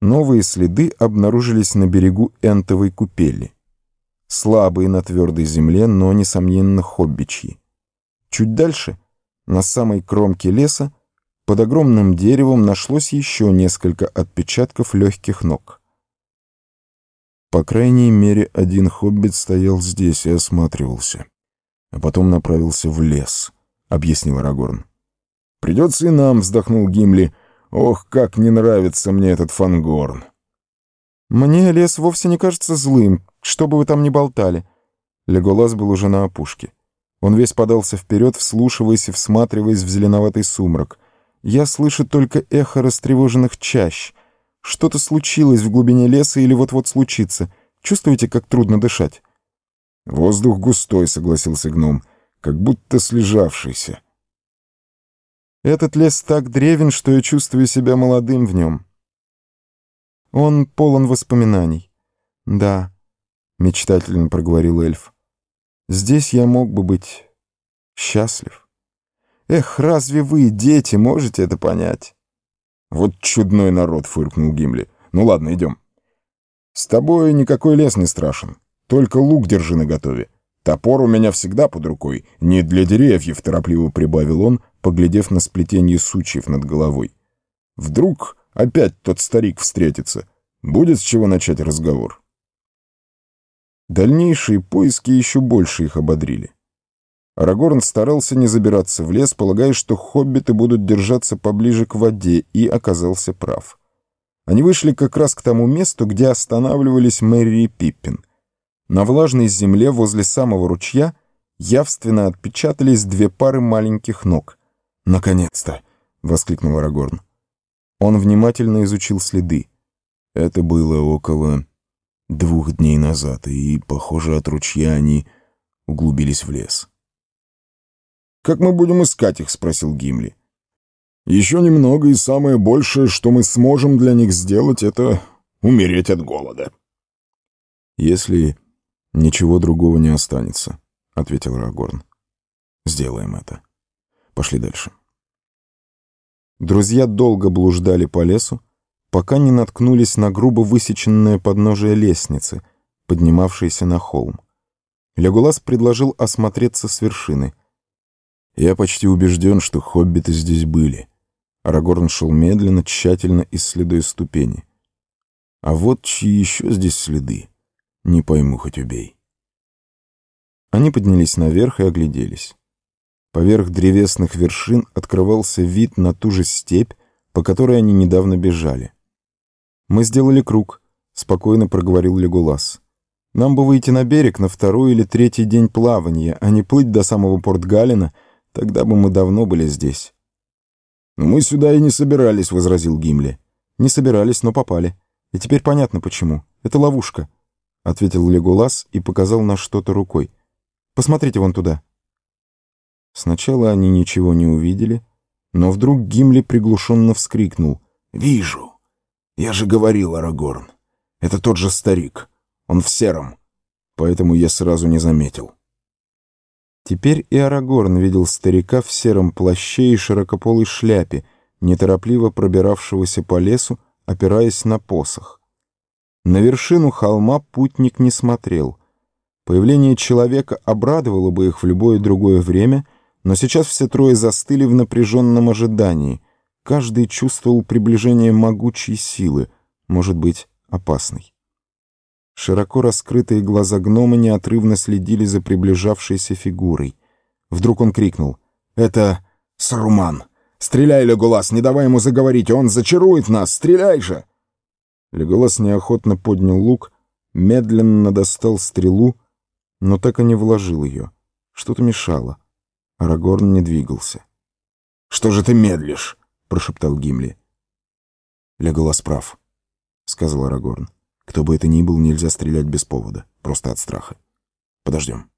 Новые следы обнаружились на берегу Энтовой купели. Слабые на твердой земле, но, несомненно, хоббичьи. Чуть дальше, на самой кромке леса, под огромным деревом нашлось еще несколько отпечатков легких ног. По крайней мере, один хоббит стоял здесь и осматривался, а потом направился в лес, — объяснил Арагорн. «Придется и нам», — вздохнул Гимли, — Ох, как не нравится мне этот фангорн. Мне лес вовсе не кажется злым, что бы вы там ни болтали. Леголас был уже на опушке. Он весь подался вперед, вслушиваясь и всматриваясь в зеленоватый сумрак. Я слышу только эхо растревоженных чащ. Что-то случилось в глубине леса или вот-вот случится. Чувствуете, как трудно дышать? Воздух густой, согласился гном, как будто слежавшийся. Этот лес так древен, что я чувствую себя молодым в нем. Он полон воспоминаний. Да, мечтательно проговорил эльф. Здесь я мог бы быть счастлив. Эх, разве вы, дети, можете это понять? Вот чудной народ, фыркнул Гимли. Ну ладно, идем. С тобой никакой лес не страшен. Только лук держи наготове. Топор у меня всегда под рукой. Не для деревьев, торопливо прибавил он, поглядев на сплетение сучьев над головой. Вдруг опять тот старик встретится. Будет с чего начать разговор. Дальнейшие поиски еще больше их ободрили. Арагорн старался не забираться в лес, полагая, что хоббиты будут держаться поближе к воде, и оказался прав. Они вышли как раз к тому месту, где останавливались Мэри и Пиппин. На влажной земле возле самого ручья явственно отпечатались две пары маленьких ног. «Наконец-то!» — воскликнул Арагорн. Он внимательно изучил следы. Это было около двух дней назад, и, похоже, от ручья они углубились в лес. «Как мы будем искать их?» — спросил Гимли. «Еще немного, и самое большее, что мы сможем для них сделать, это умереть от голода». «Если ничего другого не останется», — ответил Рагорн. «Сделаем это. Пошли дальше». Друзья долго блуждали по лесу, пока не наткнулись на грубо высеченное подножие лестницы, поднимавшейся на холм. Легулас предложил осмотреться с вершины. «Я почти убежден, что хоббиты здесь были». Арагорн шел медленно, тщательно исследуя ступени. «А вот чьи еще здесь следы? Не пойму, хоть убей». Они поднялись наверх и огляделись. Поверх древесных вершин открывался вид на ту же степь, по которой они недавно бежали. «Мы сделали круг», — спокойно проговорил Легулас. «Нам бы выйти на берег на второй или третий день плавания, а не плыть до самого Порт-Галина, тогда бы мы давно были здесь». «Но мы сюда и не собирались», — возразил Гимли. «Не собирались, но попали. И теперь понятно, почему. Это ловушка», — ответил Легулас и показал на что-то рукой. «Посмотрите вон туда». Сначала они ничего не увидели, но вдруг Гимли приглушенно вскрикнул. «Вижу! Я же говорил, Арагорн. Это тот же старик. Он в сером. Поэтому я сразу не заметил». Теперь и Арагорн видел старика в сером плаще и широкополой шляпе, неторопливо пробиравшегося по лесу, опираясь на посох. На вершину холма путник не смотрел. Появление человека обрадовало бы их в любое другое время — но сейчас все трое застыли в напряженном ожидании. Каждый чувствовал приближение могучей силы, может быть, опасной. Широко раскрытые глаза гнома неотрывно следили за приближавшейся фигурой. Вдруг он крикнул. «Это Саруман! Стреляй, Леголас, не давай ему заговорить, он зачарует нас! Стреляй же!» Леголас неохотно поднял лук, медленно достал стрелу, но так и не вложил ее. Что-то мешало. Арагорн не двигался. «Что же ты медлишь?» — прошептал Гимли. «Леголас прав», — сказал Арагорн. «Кто бы это ни был, нельзя стрелять без повода, просто от страха. Подождем».